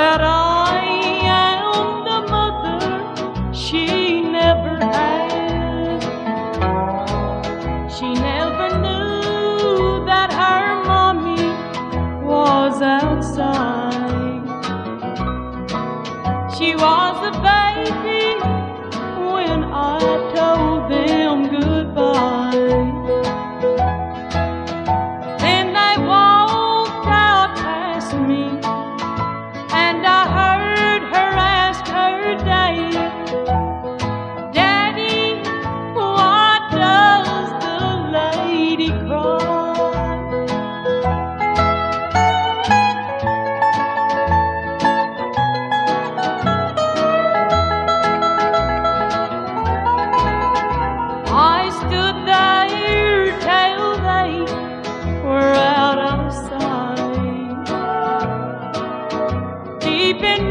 that I am the mother she never had. She never knew that her mommy was outside. She was a baby. mighty cry. I stood there till they were out of sight. Deep in